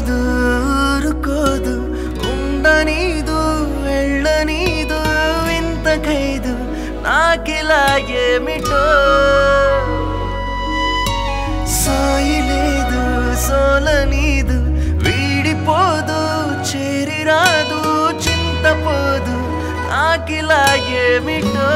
ఊరుకోదు ఊరుకోదు ఉండనీదు వెళ్ళనీదు ఇంత ఖైదు నాకిలా ఏమిటో? సాయి లేదు సోలనీదు వీడిపోదు చేరిరాదు చింతపోదు నాకిలా ఏమిటో?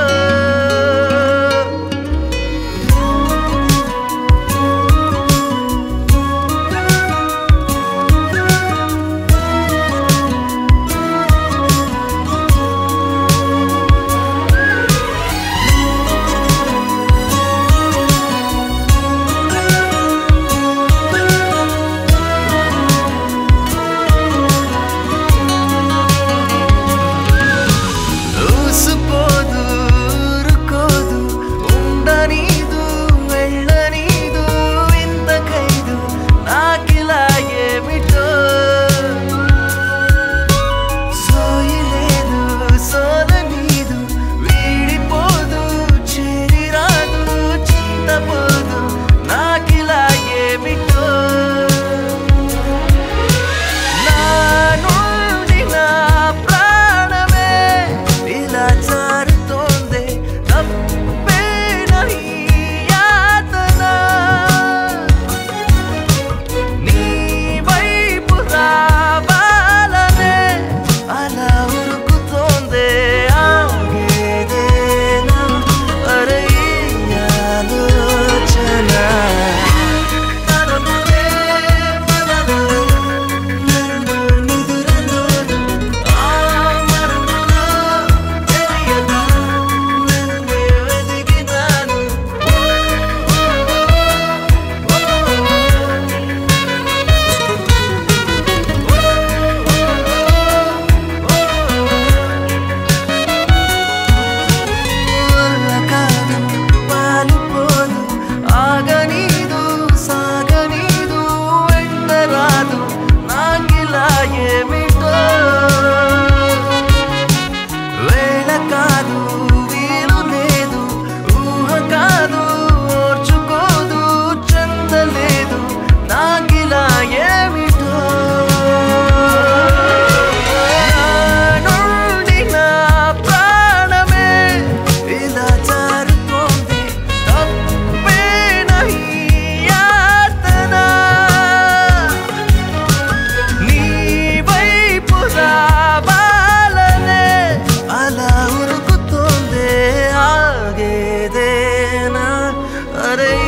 Hare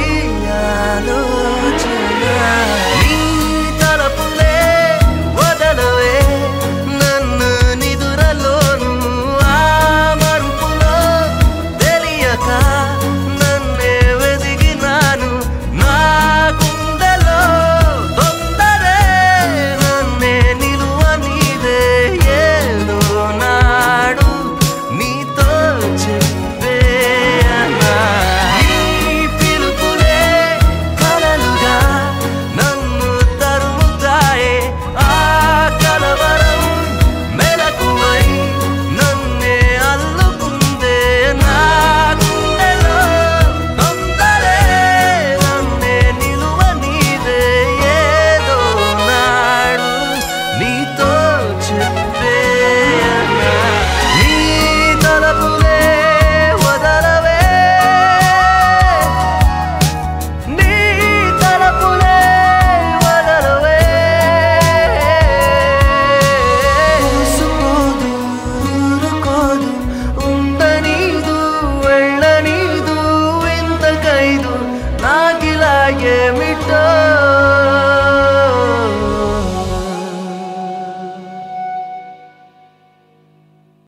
yeah,